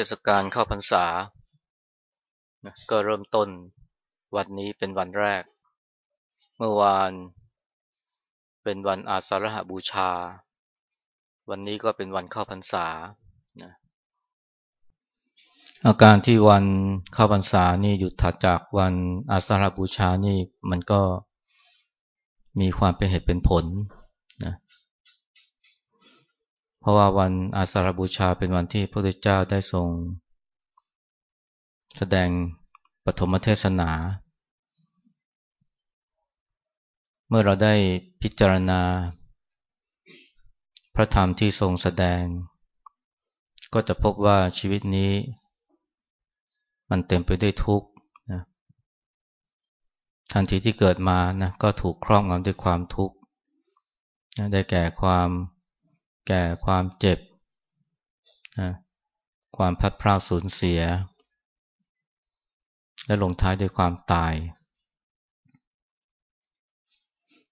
เทศกาลเข้าพรรษา ก็เริ่มต้นวันนี้เป็นวันแรก เมื่อวานเป็นวันอาสาฬหบูชา วันนี้ก็เป็นวันเข้าพรรษา อาการที่วันเข้าพรรษานี่หยุดถัดจากวันอาสาฬบูชานี่มันก็มีความเป็นเหตุเป็นผล เพราะว่าวันอาสาฬบูชาเป็นวันที่พระพุทธเจ้าได้ทรง แสดงปฐมเทศนา เมื่อเราได้พิจารณา พระธรรมที่ทรงแสดง ก็จะพบว่าชีวิตนี้ มันเต็มไปด้วยทุกข์นะทันทีที่เกิดมานะก็ถูกครอบงำด้วยความทุกข์ได้แก่ความ แก่ความเจ็บนะความพัดพลาดสูญเสีย และลงท้ายด้วยความตาย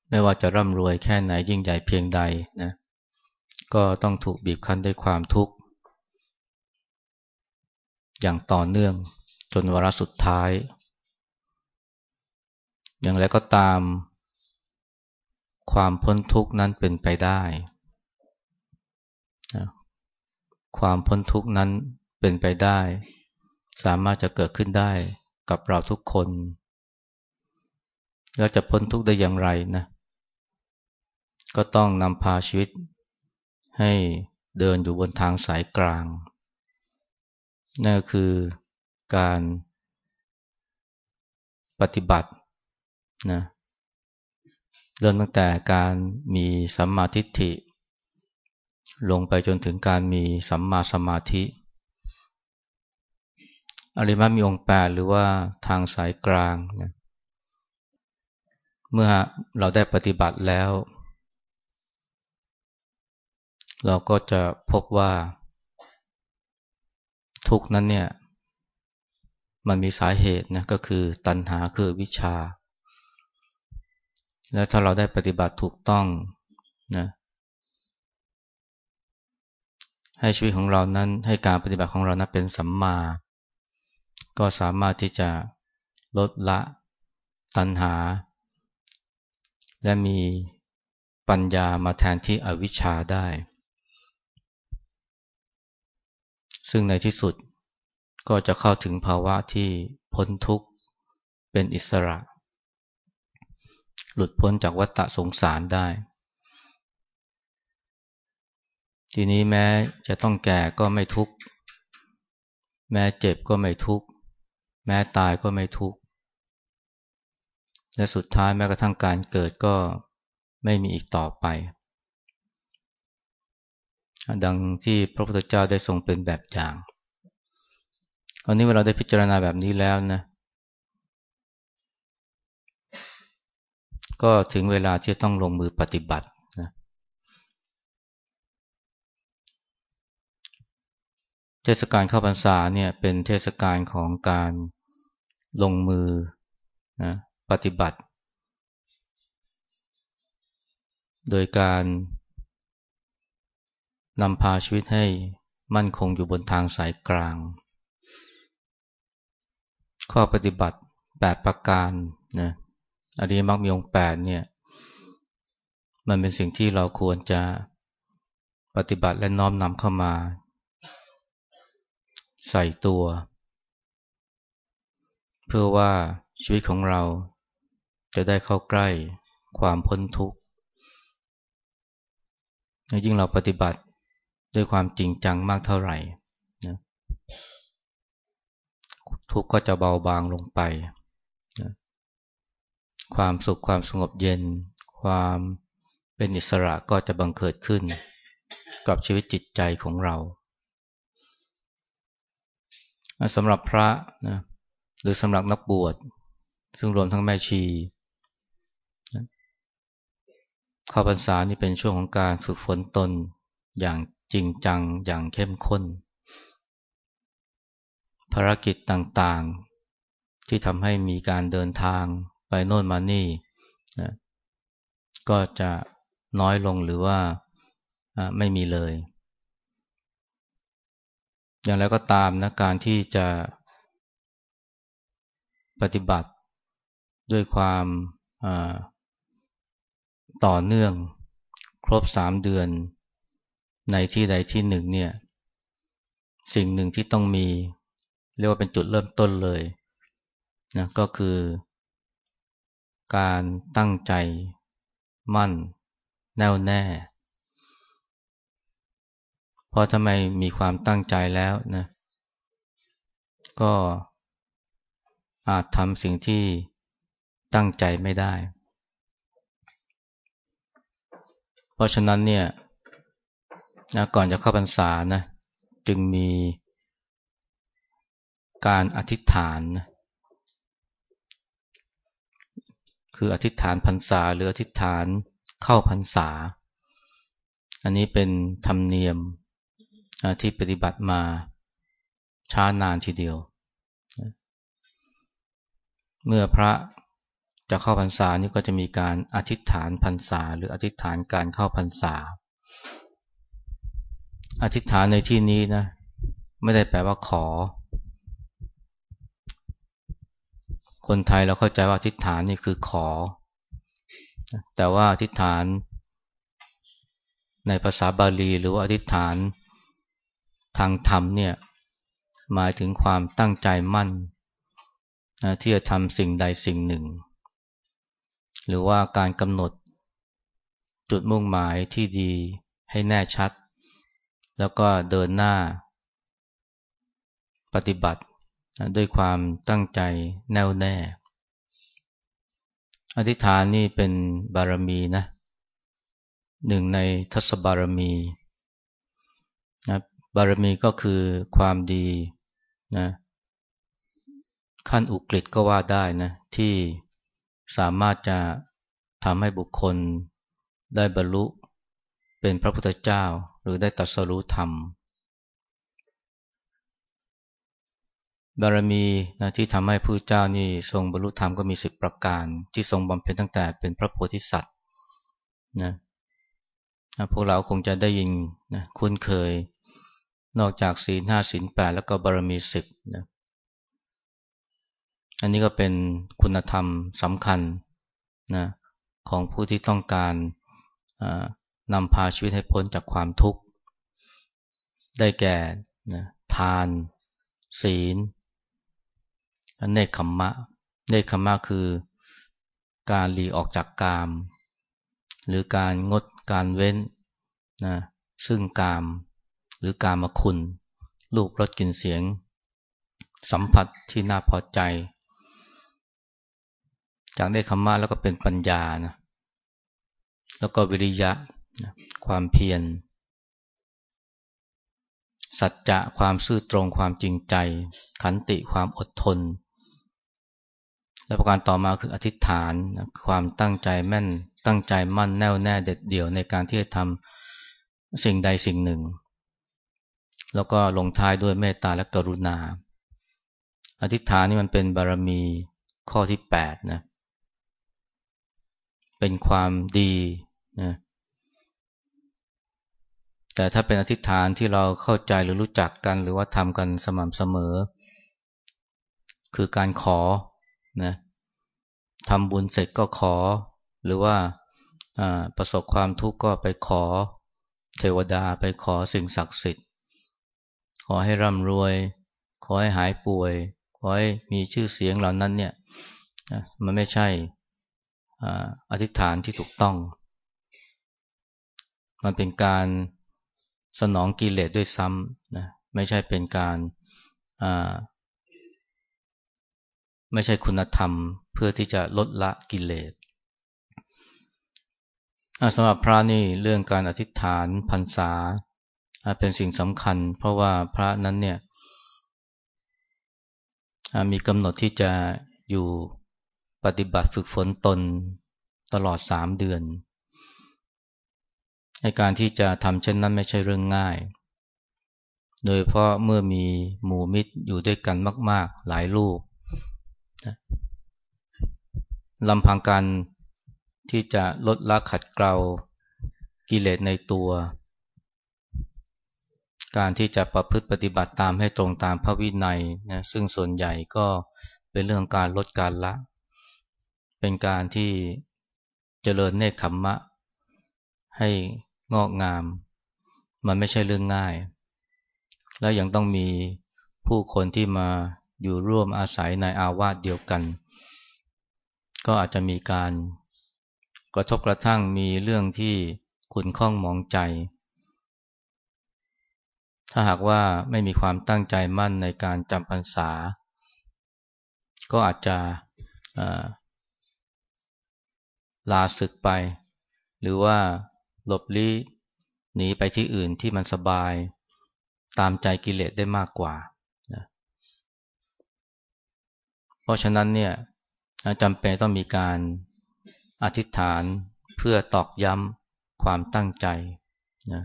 ไม่ว่าจะร่ำรวยแค่ไหนยิ่งใหญ่เพียงใดนะก็ต้องถูกบีบคั้นด้วยความทุกข์ อย่างต่อเนื่องจนวาระสุดท้าย อย่างไรก็ตาม ความพ้นทุกข์นั้นเป็นไปได้ ความพ้นทุกข์นั้นเป็นไปได้ สามารถจะเกิดขึ้นได้กับเราทุกคน แล้วจะพ้นทุกข์ได้อย่างไรนะ ก็ต้องนำพาชีวิต ให้เดินอยู่บนทางสายกลาง นั่นก็คือการปฏิบัตินะเริ่มตั้งแต่การมีสัมมาทิฏฐิ ลงไปจนถึงการมีสัมมาสมาธิ อริมัมีองค์แปดหรือว่าทางสายกลางนะเมื่อเราได้ปฏิบัติแล้ว เราก็จะพบว่า ทุกนั้นเนี่ย มันมีสาเหตุนะก็คือตัณหาคือวิชา และถ้าเราได้ปฏิบัติถูกต้องนะ ให้ชีวิตของเรานั้นให้การปฏิบัติของเรานั้นเป็นสัมมา ก็สามารถที่จะลดละตัณหา และมีปัญญามาแทนที่อวิชชาได้ ซึ่งในที่สุดก็จะเข้าถึงภาวะที่พ้นทุกข์เป็นอิสระ หลุดพ้นจากวัฏฏะสงสารได้ ทีนี้แม้จะต้องแก่ก็ไม่ทุกข์ แม้เจ็บก็ไม่ทุกข์ แม้ตายก็ไม่ทุกข์ และสุดท้ายแม้กระทั่งการเกิดก็ไม่มีอีกต่อไป ดังที่พระพุทธเจ้าได้ทรงเป็นแบบอย่างอันนี้เวลาได้พิจารณาแบบนี้แล้วนะ ก็ถึงเวลาที่ต้องลงมือปฏิบัติเทศกาลเข้าพรรษาเนี่ยเป็นเทศกาลของการลงมือนะปฏิบัติ โดยการนำพาชีวิตให้มั่นคงอยู่บนทางสายกลาง ข้อปฏิบัติแปดประการนะอริยมรรคมีองค์แปดเนี่ยมันเป็นสิ่งที่เราควรจะปฏิบัติและน้อมนำเข้ามา ใส่ตัว เพื่อว่าชีวิตของเราจะได้เข้าใกล้ความพ้นทุกข์ยิ่งเราปฏิบัติด้วยความจริงจังมากเท่าไหร่นะทุกข์ก็จะเบาบางลงไปนะความสุขความสงบเย็น ความเป็นอิสระก็จะบังเกิดขึ้น กับชีวิตจิตใจของเรา สำหรับพระนะหรือสำหรับนักบวช ซึ่งรวมทั้งแม่ชีเข้าพรรษานี่เป็นช่วงของการฝึกฝนตนอย่างจริงจังอย่างเข้มข้น ภารกิจต่างๆ ที่ทำให้มีการเดินทางไปโน่นมานี่นะก็จะน้อยลงหรือว่าไม่มีเลย อย่างไรก็ตามนะการที่จะปฏิบัติด้วยความต่อเนื่องครบสามเดือนในที่ใดที่หนึ่งเนี่ยสิ่งหนึ่งที่ต้องมี เรียกว่าเป็นจุดเริ่มต้นเลยนะก็คือการตั้งใจมั่น แน่วแน่ เพราะถ้าไม่มีความตั้งใจแล้วนะ ก็อาจทำสิ่งที่ตั้งใจไม่ได้ เพราะฉะนั้นเนี่ยนะก่อนจะเข้าพรรษานะจึงมีการอธิษฐานนะคืออธิษฐานพรรษาหรืออธิษฐานเข้าพรรษา อันนี้เป็นธรรมเนียม ที่ปฏิบัติมาช้านานทีเดียว เมื่อพระจะเข้าพรรษานี่ก็จะมีการอธิษฐานพรรษา หรืออธิษฐานการเข้าพรรษา อธิษฐานในที่นี้นะ ไม่ได้แปลว่าขอ คนไทยเราเข้าใจว่าอธิษฐานนี่คือขอ แต่ว่าอธิษฐานในภาษาบาลีหรือว่าอธิษฐาน ทางธรรมเนี่ยหมายถึงความตั้งใจมั่นนะที่จะทำสิ่งใดสิ่งหนึ่ง หรือว่าการกำหนดจุดมุ่งหมายที่ดีให้แน่ชัด แล้วก็เดินหน้า ปฏิบัติด้วยความตั้งใจแน่วแน่ อธิษฐานนี่เป็นบารมีนะหนึ่งในทัศบารมีนะ บารมีก็คือความดีนะขั้นอุกฤษก็ว่าได้นะที่สามารถจะทำให้บุคคลได้บรรลุเป็นพระพุทธเจ้าหรือได้ตรัสรู้ธรรม บารมีนะที่ทำให้พระเจ้านี่ทรงบรรลุธรรมก็มีสิบประการ ที่ทรงบำเพ็ญตั้งแต่เป็นพระโพธิสัตว์นะพวกเราคงจะได้ยินนะคุ้นเคย นอกจากศีลห้าศีลแปดแล้วก็บารมีสิบนะอันนี้ก็เป็นคุณธรรมสำคัญนะของผู้ที่ต้องการนำพาชีวิตให้พ้นจากความทุกข์ ได้แก่นะทาน ศีลเนคขมมะเนคขมมะคือการหลีออกจากกาม หรือการงดการเว้นนะซึ่งกาม หรือการมาคุณ ลูกรสกลิ่นเสียง สัมผัสที่น่าพอใจ จากได้คำมาแล้วก็เป็นปัญญานะแล้วก็วิริยะความเพียรสัจจะความซื่อตรงความจริงใจ ขันติความอดทน และประการต่อมาคืออธิษฐานความตั้งใจแม่นตั้งใจมั่นแน่วแน่เด็ดเดี่ยวในการที่จะทำสิ่งใดสิ่งหนึ่ง แล้วก็ลงท้ายด้วยเมตตาและกรุณา อธิษฐานนี่มันเป็นบารมีข้อที่แปดนะเป็นความดีนะแต่ถ้าเป็นอธิษฐานที่เราเข้าใจหรือรู้จักกัน หรือว่าทำกันสม่ำเสมอ คือการขอนะทำบุญเสร็จก็ขอ หรือว่าประสบความทุกข์ก็ไปขอเทวดาไปขอสิ่งศักดิ์สิทธิ์ ขอให้ร่ำรวย ขอให้หายป่วย ขอให้มีชื่อเสียงเหล่านั้นเนี่ยมันไม่ใช่อธิษฐานที่ถูกต้อง มันเป็นการสนองกิเลสด้วยซ้ำนะไม่ใช่เป็นการไม่ใช่คุณธรรมเพื่อที่จะลดละกิเลสสำหรับพระนี่เรื่องการอธิษฐานพรรษา เป็นสิ่งสำคัญ เพราะว่าพระนั้นเนี่ยมีกำหนดที่จะอยู่ปฏิบัติฝึกฝนตนตลอดสามเดือนในการที่จะทำเช่นนั้นไม่ใช่เรื่องง่าย โดยเพราะเมื่อมีหมู่มิตรอยู่ด้วยกันมาก ๆ หลายลูกลำพังกันที่จะลดละขัดเกลากิเลสในตัว การที่จะประพฤติปฏิบัติตามให้ตรงตามพระวินัยนะซึ่งส่วนใหญ่ก็เป็นเรื่องการลดการละ เป็นการที่เจริญเนคขมมะ ให้งอกงาม มันไม่ใช่เรื่องง่าย แล้วยังต้องมีผู้คนที่มาอยู่ร่วมอาศัยในอาวาสเดียวกัน ก็อาจจะมีการกระทบกระทั่งมีเรื่องที่ขุนข้องมองใจ ถ้าหากว่าไม่มีความตั้งใจมั่นในการจำพรรษา ก็อาจจะลาศึกไป หรือว่าหลบลี้หนีไปที่อื่นที่มันสบายตามใจกิเลสได้มากกว่านะเพราะฉะนั้นเนี่ยจำเป็นต้องมีการอธิษฐานเพื่อตอกย้ำความตั้งใจนะ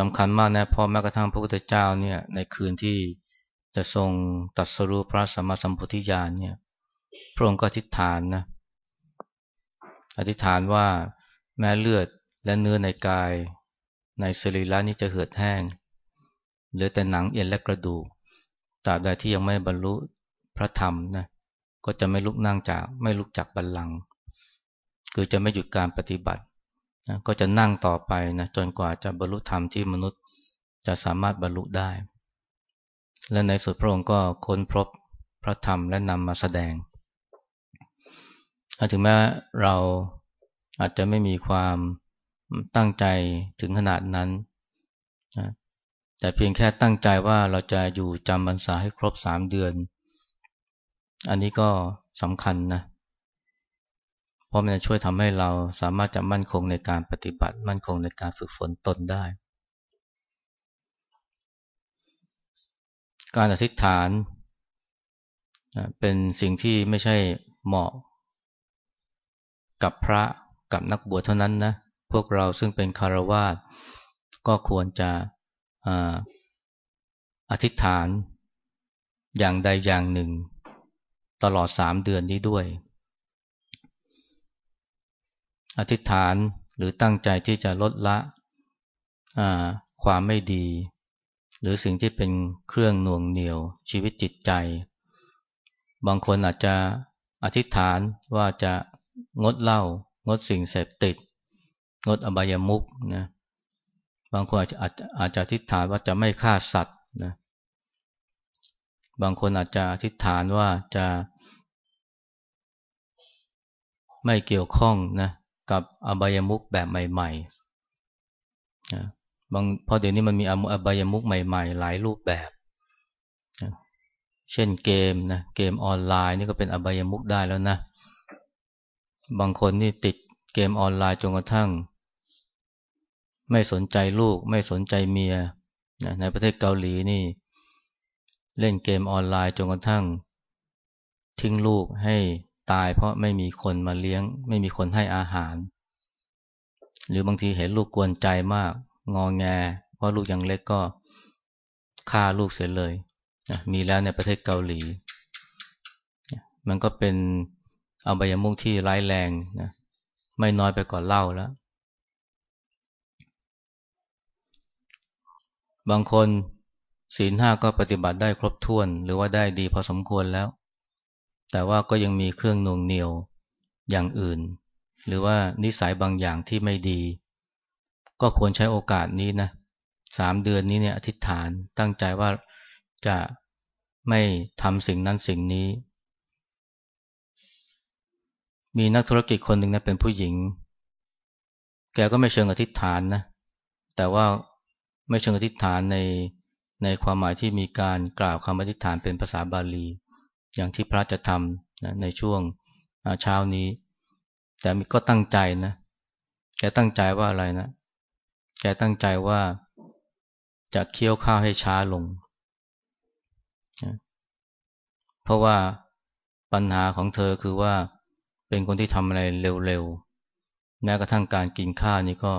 สำคัญมากนะเพราะแม้กระทั่งพระพุทธเจ้าเนี่ยในคืนที่จะทรงตัดสรุปพระสัมมาสัมพุทธิญาณเนี่ยพระองค์ก็อธิษฐานนะอธิษฐานว่าแม้เลือดและเนื้อในกาย ในสรีระนี้จะเหือดแห้งเหลือแต่หนังเอ็นและกระดูกตราบใดที่ยังไม่บรรลุพระธรรมนะก็จะไม่ลุกนั่งจากไม่ลุกจากบัลลังก์คือจะไม่หยุดการปฏิบัติ นะก็จะนั่งต่อไปนะจนกว่าจะบรรลุธรรมที่มนุษย์จะสามารถบรรลุได้ และในสุดพระองค์ก็ค้นพบพระธรรมและนำมาแสดง ถึงแม้เราอาจจะไม่มีความตั้งใจถึงขนาดนั้นนะแต่เพียงแค่ตั้งใจว่าเราจะอยู่จำพรรษาให้ครบสามเดือน อันนี้ก็สำคัญนะ เพราะมันจะช่วยทำให้เราสามารถจะมั่นคงในการปฏิบัติ มั่นคงในการฝึกฝนตนได้ การอธิษฐานเป็นสิ่งที่ไม่ใช่เหมาะกับพระกับนักบวชเท่านั้นนะพวกเราซึ่งเป็นคารวาสก็ควรจะอธิษฐานอย่างใดอย่างหนึ่ง ตลอดสามเดือนนี้ด้วย อธิษฐานหรือตั้งใจที่จะลดละความไม่ดี หรือสิ่งที่เป็นเครื่องหน่วงเหนียวชีวิตจิตใจ บางคนอาจจะอธิษฐานว่าจะงดเหล้างดสิ่งเสพติด งดอบายมุกนะบางคนอาจจะอาจจะอธิษฐานว่าจะไม่ฆ่าสัตว์นะบางคนอาจจะอธิษฐานว่าจะไม่เกี่ยวข้องนะ กับอบายมุกแบบใหม่ๆนะบางพอเดี๋ยวนี้มันมีอบายมุกใหม่ ๆ หลายรูปแบบนะเช่นเกมนะเกมออนไลน์นี่ก็เป็นอบายมุกได้แล้วนะ บางคนนี่ติดเกมออนไลน์จนกระทั่ง ไม่สนใจลูกไม่สนใจเมียนะในประเทศเกาหลีนี่ เล่นเกมออนไลน์จนกระทั่ง ทิ้งลูกให้ ตายเพราะไม่มีคนมาเลี้ยง ไม่มีคนให้อาหาร หรือบางทีเห็นลูกกวนใจมาก งอแง เพราะลูกยังเล็กก็ฆ่าลูกเสียเลยนะมีแล้วในประเทศเกาหลี มันก็เป็นอบายมุกที่ร้ายแรงนะไม่น้อยไปกว่าเล่าแล้ว บางคนศีลห้าก็ปฏิบัติได้ครบถ้วน หรือว่าได้ดีพอสมควรแล้ว แต่ว่าก็ยังมีเครื่องนวงเหนียวอย่างอื่น หรือว่านิสัยบางอย่างที่ไม่ดี ก็ควรใช้โอกาสนี้นะสามเดือนนี้เนี่ยอธิษฐานตั้งใจว่าจะไม่ทำสิ่งนั้นสิ่งนี้ มีนักธุรกิจคนหนึ่งนะเป็นผู้หญิง แกก็ไม่เชิงอธิษฐานนะแต่ว่าไม่เชิงอธิษฐานในในความหมายที่มีการกล่าวคำอธิษฐานเป็นภาษาบาลี อย่างที่พระจะทำนะในช่วงเช้านี้ แต่ก็ตั้งใจนะ แกตั้งใจว่าอะไรนะ แกตั้งใจว่าจะเคี่ยวข้าวให้ช้าลงนะเพราะว่าปัญหาของเธอคือว่าเป็นคนที่ทำอะไรเร็วๆ แม้กระทั่งการกินข้าวนี่ก็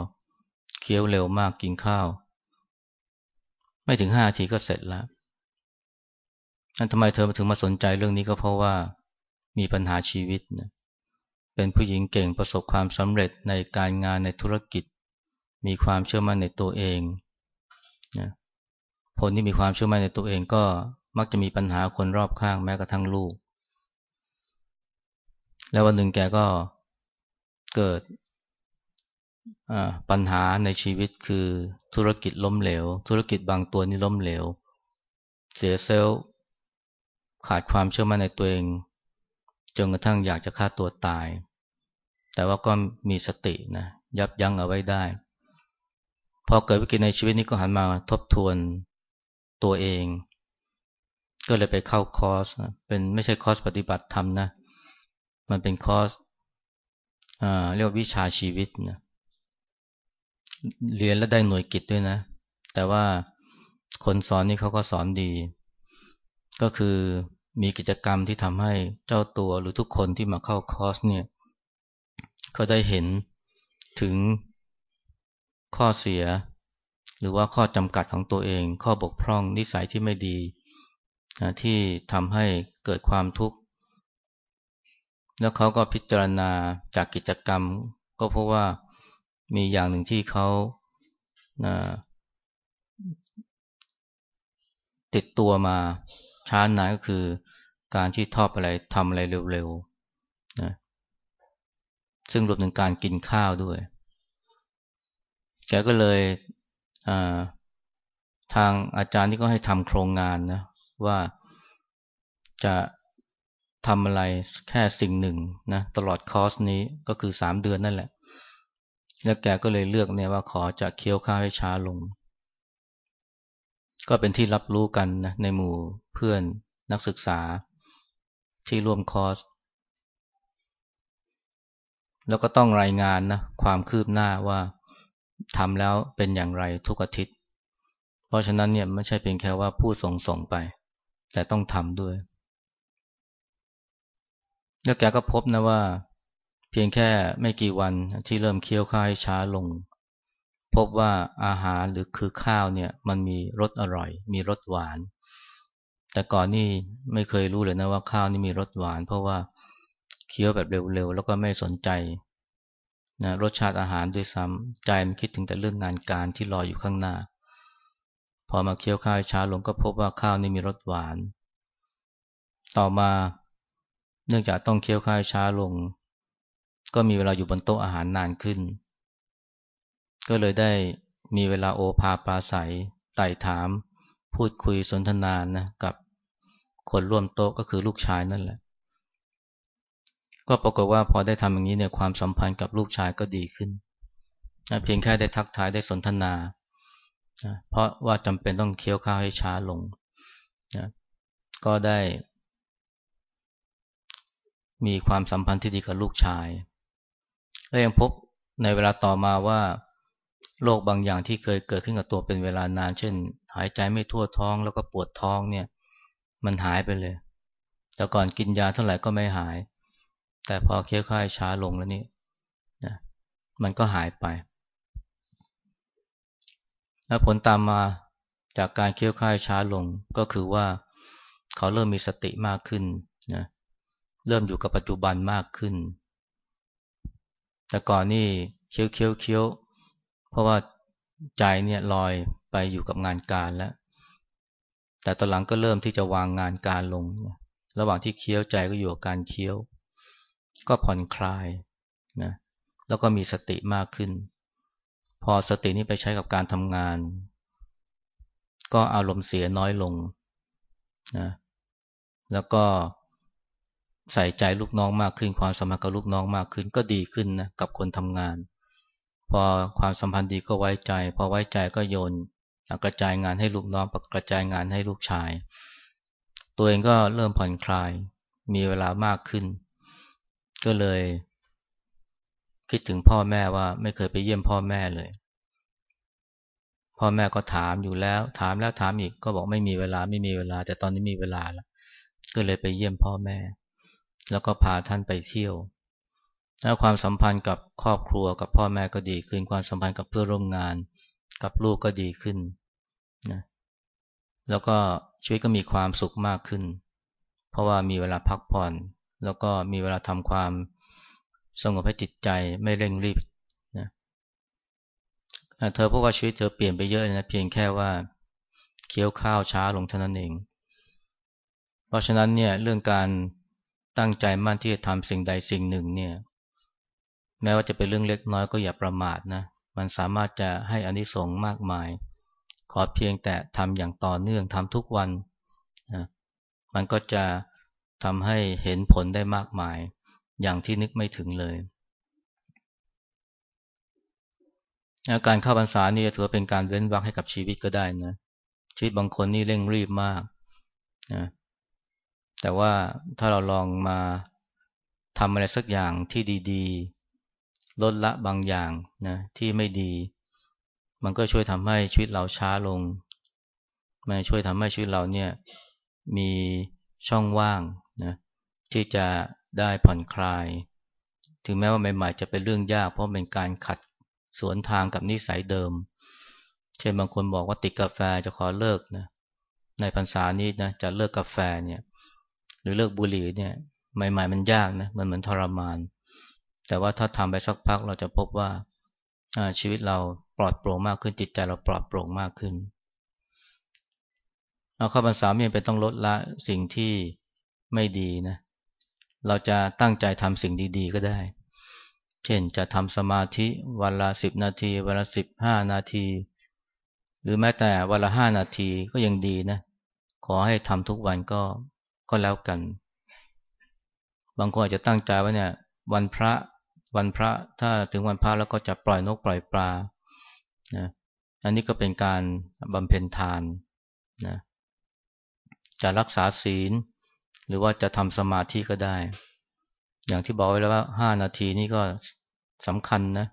เคี้ยวเร็วมากกินข้าว ไม่ถึงห้าทีก็เสร็จแล้ว ทำไมเธอถึงมาสนใจเรื่องนี้ก็เพราะว่ามีปัญหาชีวิตนะเป็นผู้หญิงเก่งประสบความสำเร็จในการงานในธุรกิจ มีความเชื่อมั่นในตัวเองนะผลที่มีความเชื่อมั่นในตัวเองก็มักจะมีปัญหาคนรอบข้างแม้กระทั่งลูก แล้ววันหนึ่งแกก็เกิดปัญหาในชีวิตคือธุรกิจล้มเหลว ธุรกิจบางตัวนี่ล้มเหลว เสียเซลล์ ขาดความเชื่อมั่นในตัวเองจนกระทั่งอยากจะฆ่าตัวตาย แต่ว่าก็มีสตินะยับยั้งเอาไว้ได้ พอเกิดวิกฤตในชีวิตนี้ก็หันมาทบทวนตัวเอง ก็เลยไปเข้าคอร์สเป็นไม่ใช่คอร์สปฏิบัติธรรมนะ มันเป็นคอร์สเรียกวิชาชีวิตนะเรียนแล้วได้หน่วยกิจด้วยนะ แต่ว่าคนสอนนี่เขาก็สอนดี ก็คือมีกิจกรรมที่ทำให้เจ้าตัวหรือทุกคนที่มาเข้าคอร์สเนี่ยเขาได้เห็นถึงข้อเสีย หรือว่าข้อจำกัดของตัวเอง ข้อบกพร่องนิสัยที่ไม่ดีนะที่ทำให้เกิดความทุกข์ แล้วเขาก็พิจารณาจากกิจกรรม ก็เพราะว่ามีอย่างหนึ่งที่เขาติดตัวมา ช้านานก็คือการที่ทอบอะไรทำอะไรเร็วๆนะซึ่งรวมถึงการกินข้าวด้วยแกก็เลยทางอาจารย์ที่ก็ให้ทำโครงงานนะว่าจะทำอะไรแค่สิ่งหนึ่งนะตลอดคอร์สนี้ก็คือสามเดือนนั่นแหละ แล้วแกก็เลยเลือกเนี่ยว่าขอจะเคี้ยวข้าวให้ช้าลง ก็เป็นที่รับรู้กันนะในหมู่ เพื่อนนักศึกษาที่ร่วมคอร์ส แล้วก็ต้องรายงานนะความคืบหน้าว่าทำแล้วเป็นอย่างไรทุกอาทิตย์ เพราะฉะนั้นเนี่ยไม่ใช่เพียงแค่ว่าผู้ส่งส่งไป แต่ต้องทำด้วย แล้วแกก็พบนะว่า เพียงแค่ไม่กี่วันที่เริ่มเคี้ยวข้าวให้ช้าลง พบว่าอาหารหรือคือข้าวเนี่ยมันมีรสอร่อย มีรสหวาน แต่ก่อนนี่ไม่เคยรู้เลยนะว่าข้าวนี่มีรสหวาน เพราะว่าเคี้ยวแบบเร็วๆ แล้วก็ไม่สนใจนะรสชาติอาหารด้วยซ้ำใจมันคิดถึงแต่เรื่องงานการที่รออยู่ข้างหน้า พอมาเคี้ยวข้าวช้าลงก็พบว่าข้าวนี่มีรสหวาน ต่อมาเนื่องจากต้องเคี้ยวข้าวช้าลง ก็มีเวลาอยู่บนโต๊ะอาหารนานขึ้น ก็เลยได้มีเวลาโอภาปราศัยไต่ถาม พูดคุยสนทนานะกับ คนร่วมโต๊ะก็คือลูกชายนั่นแหละ ก็ปรากฏว่าพอได้ทำอย่างนี้เนี่ยความสัมพันธ์กับลูกชายก็ดีขึ้นนะเพียงแค่ได้ทักทายได้สนทนานะเพราะว่าจำเป็นต้องเคี้ยวข้าวให้ช้าลงนะก็ได้ มีความสัมพันธ์ที่ดีกับลูกชาย และยังพบในเวลาต่อมาว่าโรคบางอย่างที่เคยเกิดขึ้นกับตัวเป็นเวลานาน เช่น หายใจไม่ทั่วท้องแล้วก็ปวดท้องเนี่ย มันหายไปเลย แต่ก่อนกินยาเท่าไหร่ก็ไม่หาย แต่พอเคี้ยวข้าวช้าลงแล้วนี่นะมันก็หายไป และผลตามมาจากการเคี้ยวข้าวช้าลงก็คือว่าเขาเริ่มมีสติมากขึ้นนะเริ่มอยู่กับปัจจุบันมากขึ้น แต่ก่อนนี่เคี้ยวเคี้ยวเคี้ยวเพราะว่าใจเนี่ยลอยไปอยู่กับงานการแล้ว แต่ตอนหลังก็เริ่มที่จะวางงานการลง ระหว่างที่เคี้ยวใจก็อยู่กับการเคี้ยว ก็ผ่อนคลายนะแล้วก็มีสติมากขึ้น พอสตินี้ไปใช้กับการทำงาน ก็อารมณ์เสียน้อยลงนะแล้วก็ใส่ใจลูกน้องมากขึ้น ความสัมพันธ์กับลูกน้องมากขึ้นก็ดีขึ้นนะกับคนทำงาน พอความสัมพันธ์ดีก็ไว้ใจ พอไว้ใจก็โยน กระจายงานให้ลูกน้องกระจายงานให้ลูกชาย ตัวเองก็เริ่มผ่อนคลาย มีเวลามากขึ้น ก็เลย คิดถึงพ่อแม่ว่าไม่เคยไปเยี่ยมพ่อแม่เลย พ่อแม่ก็ถามอยู่แล้ว ถามแล้วถามอีกก็บอกไม่มีเวลาไม่มีเวลา แต่ตอนนี้มีเวลาแล้วก็เลยไปเยี่ยมพ่อแม่ แล้วก็พาท่านไปเที่ยวแล้วความสัมพันธ์กับครอบครัวกับพ่อแม่ก็ดีขึ้น ความสัมพันธ์กับเพื่อนร่วมงาน กับลูกก็ดีขึ้น นะแล้วก็ชีวิตก็มีความสุขมากขึ้น เพราะว่ามีเวลาพักผ่อน แล้วก็มีเวลาทำความสงบให้จิตใจไม่เร่งรีบนะเธอพบว่าชีวิตเธอเปลี่ยนไปเยอะนะเพียงแค่ว่าเคี้ยวข้าวช้าลงเท่านั้นเอง เพราะฉะนั้นเนี่ยเรื่องการตั้งใจมั่นที่จะทำสิ่งใดสิ่งหนึ่งเนี่ยแม้ว่าจะเป็นเรื่องเล็กน้อยก็อย่าประมาทนะมันสามารถจะให้อานิสงส์มากมาย ขอเพียงแต่ทำอย่างต่อเนื่องทำทุกวันนะมันก็จะทำให้เห็นผลได้มากมาย อย่างที่นึกไม่ถึงเลย การเข้าพรรษานี่ถือว่าเป็นการเว้นวรรคให้กับชีวิตก็ได้นะ ชีวิตบางคนนี่เร่งรีบมากนะแต่ว่าถ้าเราลองมาทำอะไรสักอย่างที่ดี ๆ ลดละบางอย่างนะที่ไม่ดี มันก็ช่วยทำให้ชีวิตเราช้าลง มันช่วยทำให้ชีวิตเราเนี่ยมีช่องว่างนะที่จะได้ผ่อนคลาย ถึงแม้ว่าใหม่ๆจะเป็นเรื่องยาก เพราะเป็นการขัดสวนทางกับนิสัยเดิม เช่นบางคนบอกว่าติดกาแฟจะขอเลิกนะในพรรษานี้นะจะเลิกกาแฟเนี่ยหรือเลิกบุหรี่เนี่ยใหม่ๆมันยากนะมันเหมือนทรมาน แต่ว่าถ้าทำไปสักพักเราจะพบว่าชีวิตเรา ลอดโปร่งมากขึ้นจิตใจเราปลอดโปร่งมากขึ้นเอาข้าพรรษาไม่เป็นต้องลดละสิ่งที่ไม่ดีนะ เราจะตั้งใจทำสิ่งดี ๆ ก็ได้ เช่นจะทำสมาธิวันละสิบนาทีวันละสิบห้านาที หรือแม้แต่วันละห้านาทีก็ยังดีนะ ขอให้ทำทุกวันก็ก็แล้วกัน บางคนอาจจะตั้งใจว่าเนี่ย วันพระวันพระถ้าถึงวันพระแล้วก็จะปล่อยนกปล่อยปลา นะอันนี้ก็เป็นการบำเพ็ญทานนะจะรักษาศีล หรือว่าจะทำสมาธิก็ได้ อย่างที่บอกไว้แล้วว่าห้านาทีนี่ก็สำคัญนะ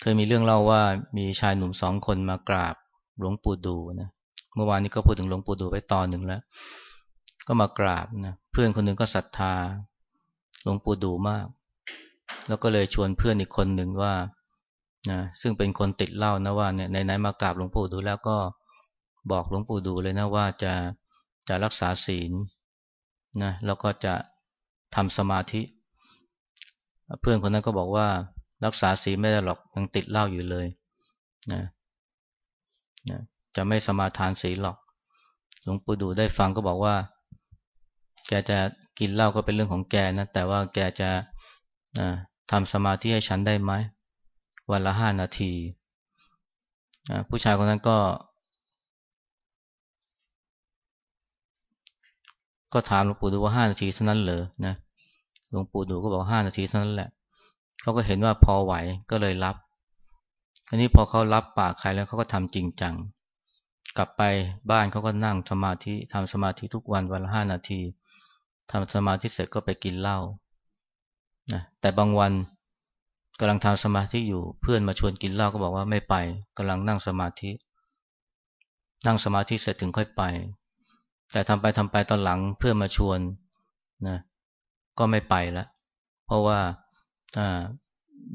เคยมีเรื่องเล่าว่ามีชายหนุ่มสองคนมากราบหลวงปู่ดูนะ เมื่อวานนี้ก็พูดถึงหลวงปู่ดูไปตอนหนึ่งแล้ว ก็มากราบนะ เพื่อนคนหนึ่งก็ศรัทธาหลวงปู่ดูมาก แล้วก็เลยชวนเพื่อนอีกคนหนึ่งว่า นะซึ่งเป็นคนติดเหล้านะว่าเนี่ยไหนๆมากราบหลวงปู่ดูแล้วก็บอกหลวงปู่ดูเลยนะว่าจะจะรักษาศีลนะแล้วก็จะทำสมาธิ เพื่อนคนนั้นก็บอกว่ารักษาศีลไม่ได้หรอกยังติดเหล้าอยู่เลยนะนะจะไม่สมาทานศีลหรอก หลวงปู่ดูได้ฟังก็บอกว่า แกจะกินเหล้าก็เป็นเรื่องของแกนะแต่ว่าแกจะทำสมาธิให้ฉันได้ไหม วันละห้านาทีผู้ชายคนนั้นก็ ก็ถามหลวงปู่ดูว่าห้านาทีเท่านั้นเหรอนะหลวงปู่ดูก็บอกห้านาทีเท่านั้นแหละเขาก็เห็นว่าพอไหวก็เลยรับทีนี้พอเขารับปากใครแล้วเขาก็ทำจริงจัง กลับไปบ้านเขาก็นั่งสมาธิทำสมาธิทุกวันวันละห้านาทีทำสมาธิเสร็จก็ไปกินเหล้านะแต่บางวัน กำลังทำสมาธิอยู่เพื่อนมาชวนกินเหล้าก็บอกว่าไม่ไปกำลังนั่งสมาธิ นั่งสมาธิเสร็จถึงค่อยไป แต่ทำไปทำไปตอนหลังเพื่อนมาชวนนะก็ไม่ไปแล้วเพราะว่า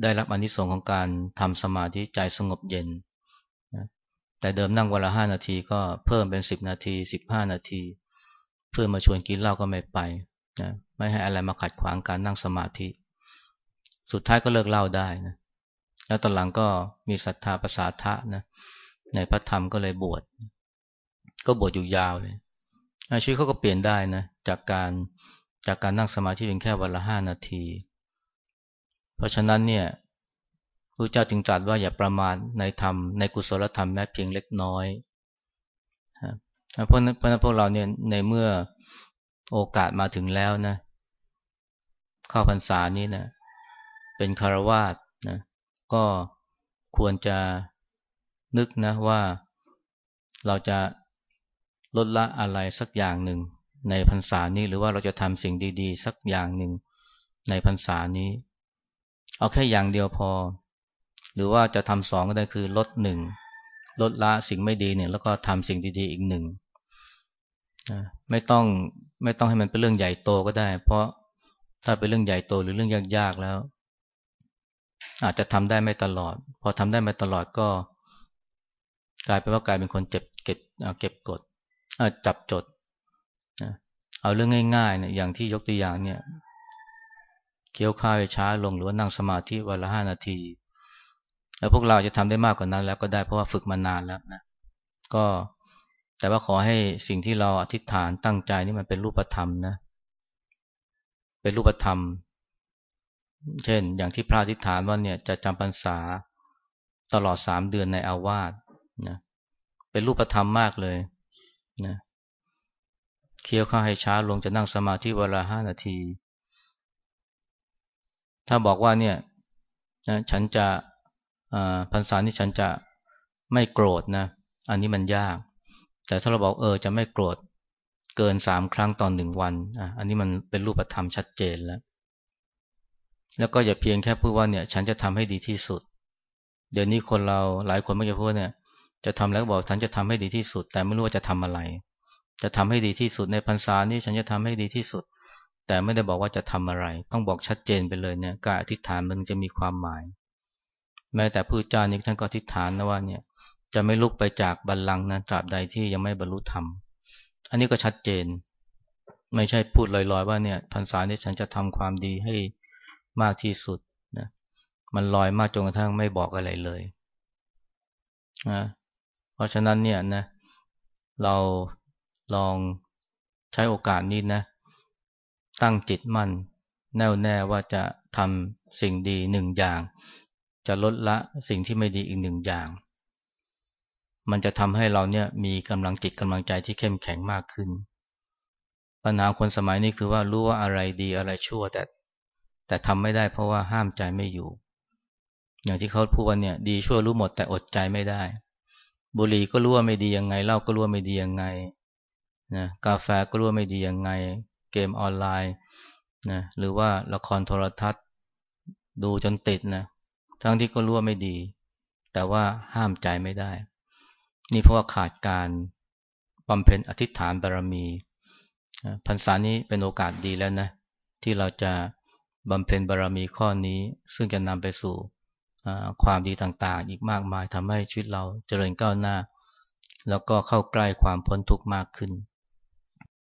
ได้รับอนิสงส์ของการทำสมาธิใจสงบเย็นนะแต่เดิมนั่งวันละห้านาทีก็เพิ่มเป็นสิบนาทีสิบห้านาที เพื่อนมาชวนกินเหล้าก็ไม่ไปนะไม่ให้อะไรมาขัดขวางการนั่งสมาธิ สุดท้ายก็เลิกเหล้าได้นะแล้วตอนหลังก็มีศรัทธาประสาทะนะในพระธรรมก็เลยบวชก็บวชอยู่ยาวเลยชีวิตเขาก็เปลี่ยนได้นะจากการจากการนั่งสมาธิเพียงแค่วันละห้านาที เพราะฉะนั้นเนี่ยพระเจ้าจึงตรัสว่าอย่าประมาทในธรรมในกุศลธรรมแม้เพียงเล็กน้อยเพราะเพราะนั้นพวกเราเนี่ยในเมื่อโอกาสมาถึงแล้วนะ เข้าพรรษานี้นะ เป็นคารวาสนะก็ควรจะนึกนะว่าเราจะลดละอะไรสักอย่างหนึ่ง ในพรรษานี้หรือว่าเราจะทำสิ่งดี ๆ สักอย่างหนึ่งในพรรษานี้ เอาแค่อย่างเดียวพอ หรือว่าจะทำสองก็ได้คือลดหนึ่งลดละสิ่งไม่ดีเนี่ยแล้วก็ทำสิ่งดีๆอีกหนึ่งไม่ต้องไม่ต้องให้มันเป็นเรื่องใหญ่โตก็ได้ เพราะถ้าเป็นเรื่องใหญ่โตหรือเรื่องยากๆแล้ว อาจจะทำได้ไม่ตลอด พอทำได้ไม่ตลอดก็ กลายเป็นว่ากลายเป็นคนเจ็บเก็บเก็บกดจับจดเอาเรื่องง่ายๆเนี่ยอย่างที่ยกตัวอย่างเนี่ยเกี่ยวข้าวช้าลงหรือว่านั่งสมาธิวันละห้านาที แล้วพวกเราจะทำได้มากกว่านั้น แล้วก็ได้เพราะว่าฝึกมานานแล้วนะก็แต่ว่าขอให้สิ่งที่เราอธิษฐานตั้งใจนี่มันเป็นรูปธรรมนะเป็นรูปธรรม เช่น อย่างที่พระอธิษฐานว่าเนี่ยจะจำพรรษาตลอดสามเดือนในอาวาสนะเป็นรูปธรรมมากเลยนะเคี้ยวข้าวให้ช้าลงจะนั่งสมาธิเวลาห้านาที ถ้าบอกว่าเนี่ยนะฉันจะพรรษานี้ฉันจะไม่โกรธนะ อันนี้มันยาก แต่ถ้าเราบอกเออจะไม่โกรธเกินสามครั้งตอนหนึ่งวันอะอันนี้มันเป็นรูปธรรมชัดเจนแล้ว แล้วก็อย่าเพียงแค่พูดว่าเนี่ย ฉันจะทำให้ดีที่สุด เดี๋ยวนี้คนเราหลายคนไม่จะพูดเนี่ย จะทำแล้วบอกฉันจะทำให้ดีที่สุด แต่ไม่รู้ว่าจะทำอะไร จะทำให้ดีที่สุดในพรรษานี้ฉันจะทำให้ดีที่สุด แต่ไม่ได้บอกว่าจะทำอะไร ต้องบอกชัดเจนไปเลยเนี่ยการอธิษฐานมันจะมีความหมาย แม้แต่ผู้เจ้านี่ท่านก็อธิษฐานนะว่าเนี่ย จะไม่ลุกไปจากบัลลังก์นะตราบใดที่ยังไม่บรรลุธรรมอันนี้ก็ชัดเจน ไม่ใช่พูดลอยๆ ว่าเนี่ยพรรษานี้ฉันจะทำความดีให้ มากที่สุดนะมันลอยมากจนกระทั่งไม่บอกอะไรเลยนะเพราะฉะนั้นเนี่ยนะเราลองใช้โอกาสนี้นะ ตั้งจิตมั่น แน่วแน่ว่าจะทำสิ่งดีหนึ่งอย่าง จะลดละสิ่งที่ไม่ดีอีกหนึ่งอย่าง มันจะทำให้เราเนี่ยมีกำลังจิตกำลังใจที่เข้มแข็งมากขึ้นปัญหาคนสมัยนี้คือว่ารู้ว่าอะไรดีอะไรชั่ว แต่ แต่ทำไม่ได้เพราะว่าห้ามใจไม่อยู่ อย่างที่เขาพูดว่าเนี่ย ดีชั่วรู้หมดแต่อดใจไม่ได้ บุหรี่ก็รู้ว่าไม่ดียังไงเหล้าก็รู้ว่าไม่ดียังไงนะกาแฟก็รู้ว่าไม่ดียังไง เกมออนไลน์นะหรือว่าละครโทรทัศน์ ดูจนติดนะทั้งที่ก็รู้ว่าไม่ดี แต่ว่าห้ามใจไม่ได้ นี่เพราะว่าขาดการบำเพ็ญอธิษฐานบารมีพรรษานี้เป็นโอกาสดีแล้วนะ ที่เราจะ บำเพ็ญบารมีข้อนี้ซึ่งจะนำไปสู่ความดีต่างๆ อีกมากมายทำให้ชีวิตเราเจริญก้าวหน้า แล้วก็เข้าใกล้ความพ้นทุกข์มากขึ้น